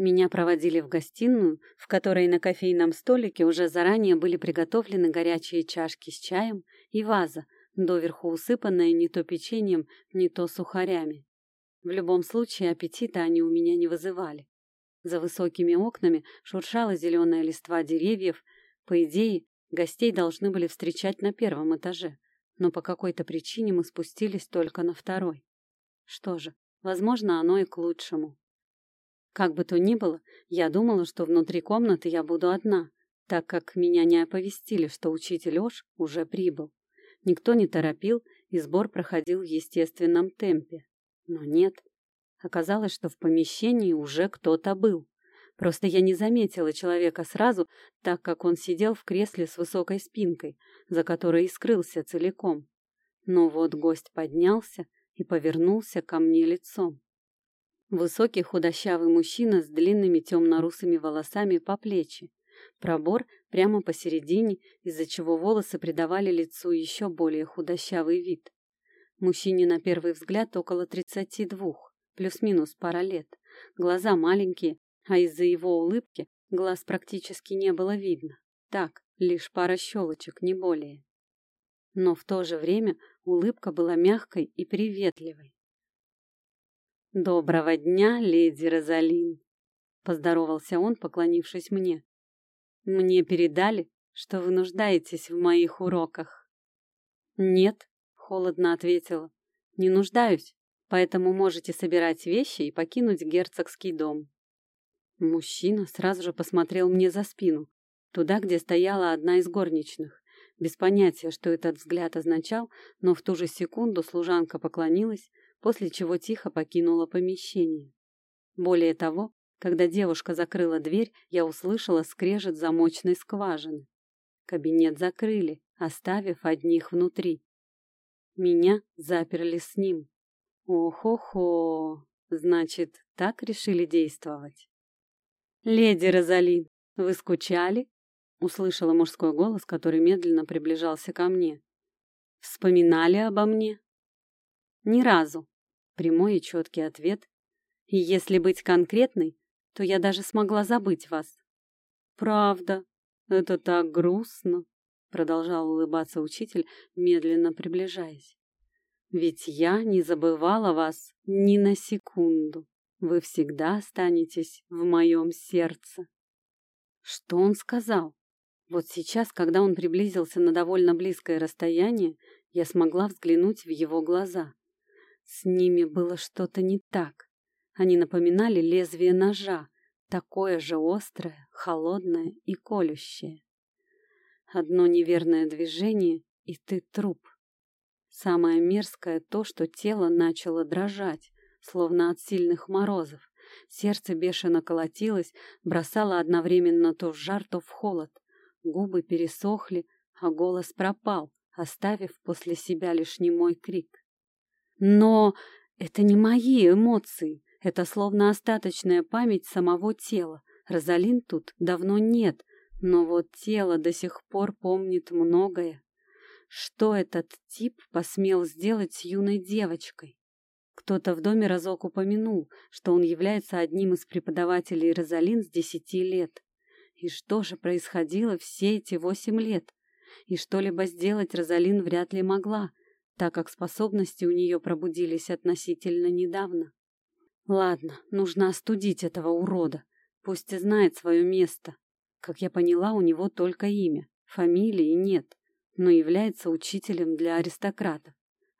Меня проводили в гостиную, в которой на кофейном столике уже заранее были приготовлены горячие чашки с чаем и ваза, доверху усыпанная не то печеньем, не то сухарями. В любом случае аппетита они у меня не вызывали. За высокими окнами шуршала зеленая листва деревьев. По идее, гостей должны были встречать на первом этаже, но по какой-то причине мы спустились только на второй. Что же, возможно, оно и к лучшему. Как бы то ни было, я думала, что внутри комнаты я буду одна, так как меня не оповестили, что учитель Ош уже прибыл. Никто не торопил, и сбор проходил в естественном темпе. Но нет, Оказалось, что в помещении уже кто-то был. Просто я не заметила человека сразу, так как он сидел в кресле с высокой спинкой, за которой и скрылся целиком. Но вот гость поднялся и повернулся ко мне лицом. Высокий худощавый мужчина с длинными темно-русыми волосами по плечи. Пробор прямо посередине, из-за чего волосы придавали лицу еще более худощавый вид. Мужчине на первый взгляд около тридцати двух плюс-минус пара лет. Глаза маленькие, а из-за его улыбки глаз практически не было видно. Так, лишь пара щелочек, не более. Но в то же время улыбка была мягкой и приветливой. «Доброго дня, леди Розалин!» — поздоровался он, поклонившись мне. «Мне передали, что вы нуждаетесь в моих уроках». «Нет», — холодно ответила, — «не нуждаюсь поэтому можете собирать вещи и покинуть герцогский дом». Мужчина сразу же посмотрел мне за спину, туда, где стояла одна из горничных. Без понятия, что этот взгляд означал, но в ту же секунду служанка поклонилась, после чего тихо покинула помещение. Более того, когда девушка закрыла дверь, я услышала скрежет замочной скважины. Кабинет закрыли, оставив одних внутри. Меня заперли с ним. Ох-охо, значит, так решили действовать. «Леди Розалин, вы скучали?» Услышала мужской голос, который медленно приближался ко мне. «Вспоминали обо мне?» «Ни разу», — прямой и четкий ответ. «И если быть конкретной, то я даже смогла забыть вас». «Правда, это так грустно», — продолжал улыбаться учитель, медленно приближаясь. Ведь я не забывала вас ни на секунду. Вы всегда останетесь в моем сердце. Что он сказал? Вот сейчас, когда он приблизился на довольно близкое расстояние, я смогла взглянуть в его глаза. С ними было что-то не так. Они напоминали лезвие ножа, такое же острое, холодное и колющее. Одно неверное движение, и ты труп. Самое мерзкое то, что тело начало дрожать, словно от сильных морозов. Сердце бешено колотилось, бросало одновременно то в жар, то в холод. Губы пересохли, а голос пропал, оставив после себя лишь немой крик. Но это не мои эмоции, это словно остаточная память самого тела. Розалин тут давно нет, но вот тело до сих пор помнит многое. Что этот тип посмел сделать с юной девочкой? Кто-то в доме разок упомянул, что он является одним из преподавателей Розалин с десяти лет. И что же происходило все эти восемь лет? И что-либо сделать Розалин вряд ли могла, так как способности у нее пробудились относительно недавно. Ладно, нужно остудить этого урода. Пусть и знает свое место. Как я поняла, у него только имя, фамилии нет но является учителем для аристократов.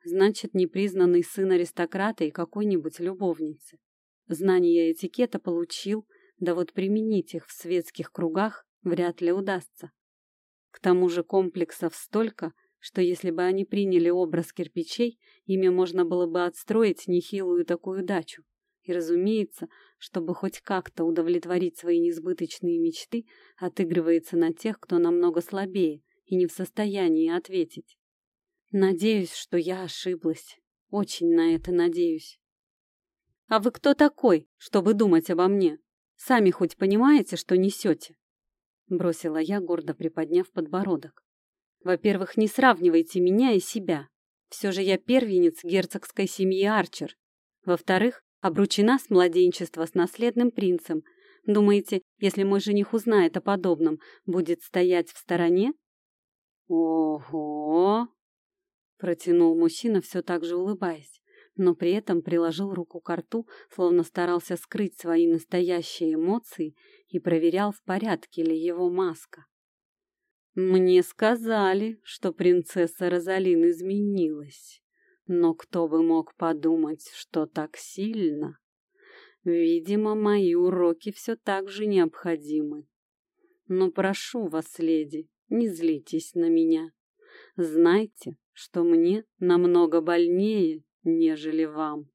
Значит, непризнанный сын аристократа и какой-нибудь любовницы. Знания этикета получил, да вот применить их в светских кругах вряд ли удастся. К тому же комплексов столько, что если бы они приняли образ кирпичей, ими можно было бы отстроить нехилую такую дачу. И, разумеется, чтобы хоть как-то удовлетворить свои несбыточные мечты, отыгрывается на тех, кто намного слабее, и не в состоянии ответить. Надеюсь, что я ошиблась. Очень на это надеюсь. А вы кто такой, чтобы думать обо мне? Сами хоть понимаете, что несете? Бросила я, гордо приподняв подбородок. Во-первых, не сравнивайте меня и себя. Все же я первенец герцогской семьи Арчер. Во-вторых, обручена с младенчества с наследным принцем, Думаете, если мой жених узнает о подобном, будет стоять в стороне? Ого! Протянул мужчина, все так же улыбаясь, но при этом приложил руку к рту, словно старался скрыть свои настоящие эмоции и проверял, в порядке ли его маска. Мне сказали, что принцесса Розалин изменилась. Но кто бы мог подумать, что так сильно? Видимо, мои уроки все так же необходимы. Но прошу вас, леди, не злитесь на меня. Знайте, что мне намного больнее, нежели вам.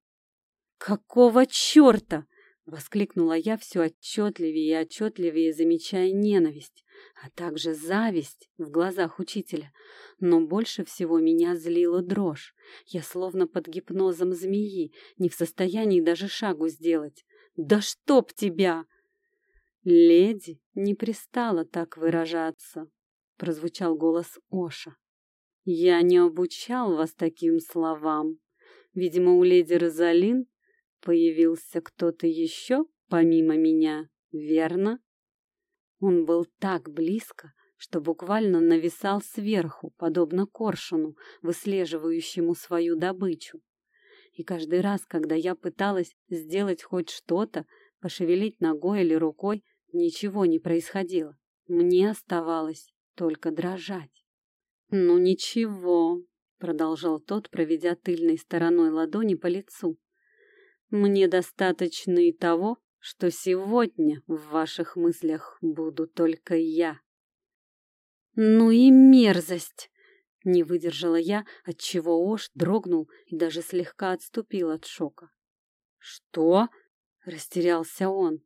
«Какого черта?» — воскликнула я все отчетливее и отчетливее, замечая ненависть, а также зависть в глазах учителя. Но больше всего меня злила дрожь. Я словно под гипнозом змеи, не в состоянии даже шагу сделать. «Да чтоб тебя!» «Леди не пристала так выражаться», — прозвучал голос Оша. «Я не обучал вас таким словам. Видимо, у леди Розалин появился кто-то еще, помимо меня, верно?» Он был так близко, что буквально нависал сверху, подобно коршуну, выслеживающему свою добычу. И каждый раз, когда я пыталась сделать хоть что-то, пошевелить ногой или рукой, ничего не происходило. Мне оставалось только дрожать. «Ну ничего», — продолжал тот, проведя тыльной стороной ладони по лицу. «Мне достаточно и того, что сегодня в ваших мыслях буду только я. Ну и мерзость! Не выдержала я, отчего Ош дрогнул и даже слегка отступил от шока. Что? Растерялся он.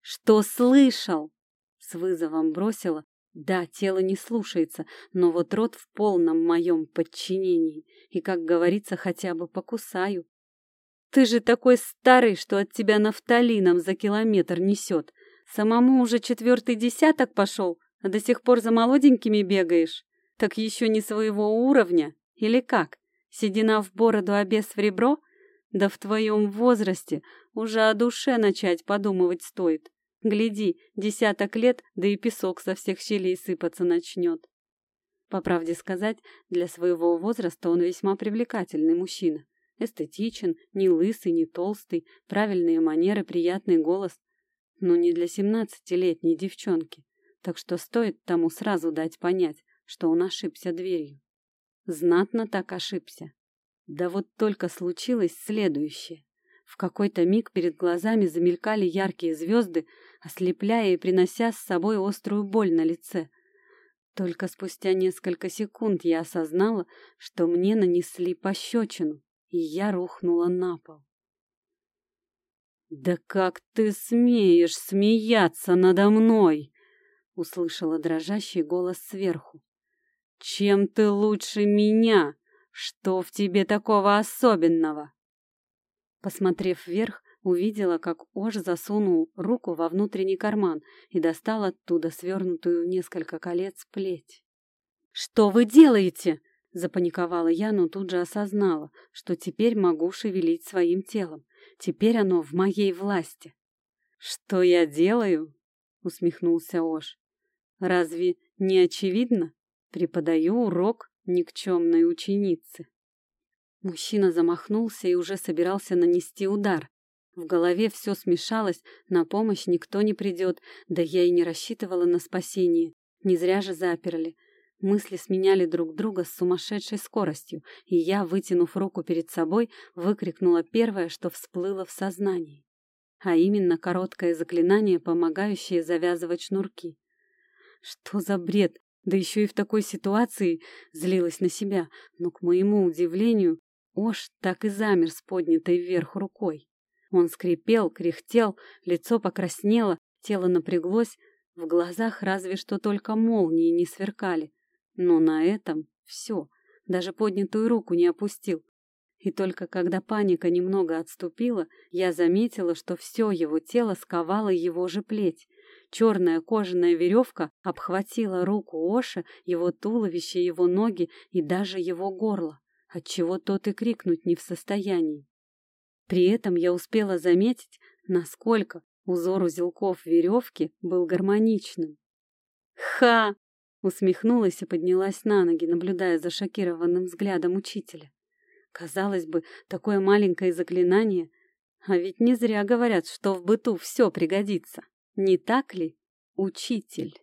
Что слышал? С вызовом бросила. Да, тело не слушается, но вот рот в полном моем подчинении. И, как говорится, хотя бы покусаю. Ты же такой старый, что от тебя нафталином за километр несет. Самому уже четвертый десяток пошел, а до сих пор за молоденькими бегаешь. Так еще не своего уровня? Или как? Седина в бороду, а без в ребро? Да в твоем возрасте уже о душе начать подумывать стоит. Гляди, десяток лет, да и песок со всех щелей сыпаться начнет. По правде сказать, для своего возраста он весьма привлекательный мужчина. Эстетичен, не лысый, не толстый, правильные манеры, приятный голос. Но не для семнадцатилетней девчонки. Так что стоит тому сразу дать понять, что он ошибся дверью. Знатно так ошибся. Да вот только случилось следующее. В какой-то миг перед глазами замелькали яркие звезды, ослепляя и принося с собой острую боль на лице. Только спустя несколько секунд я осознала, что мне нанесли пощечину и я рухнула на пол. «Да как ты смеешь смеяться надо мной?» — услышала дрожащий голос сверху. «Чем ты лучше меня? Что в тебе такого особенного?» Посмотрев вверх, увидела, как Ош засунул руку во внутренний карман и достал оттуда свернутую в несколько колец плеть. «Что вы делаете?» Запаниковала я, но тут же осознала, что теперь могу шевелить своим телом. Теперь оно в моей власти. «Что я делаю?» — усмехнулся Ош. «Разве не очевидно? Преподаю урок никчемной ученицы». Мужчина замахнулся и уже собирался нанести удар. В голове все смешалось, на помощь никто не придет, да я и не рассчитывала на спасение. Не зря же заперли. Мысли сменяли друг друга с сумасшедшей скоростью, и я, вытянув руку перед собой, выкрикнула первое, что всплыло в сознании. А именно короткое заклинание, помогающее завязывать шнурки. Что за бред? Да еще и в такой ситуации злилась на себя, но, к моему удивлению, Ош так и замер с поднятой вверх рукой. Он скрипел, кряхтел, лицо покраснело, тело напряглось, в глазах разве что только молнии не сверкали, но на этом все, даже поднятую руку не опустил. И только когда паника немного отступила, я заметила, что все его тело сковало его же плеть. Черная кожаная веревка обхватила руку Оша, его туловище, его ноги и даже его горло, отчего тот и крикнуть не в состоянии. При этом я успела заметить, насколько Узор узелков веревки был гармоничным. «Ха!» — усмехнулась и поднялась на ноги, наблюдая за шокированным взглядом учителя. Казалось бы, такое маленькое заклинание, а ведь не зря говорят, что в быту все пригодится. Не так ли, учитель?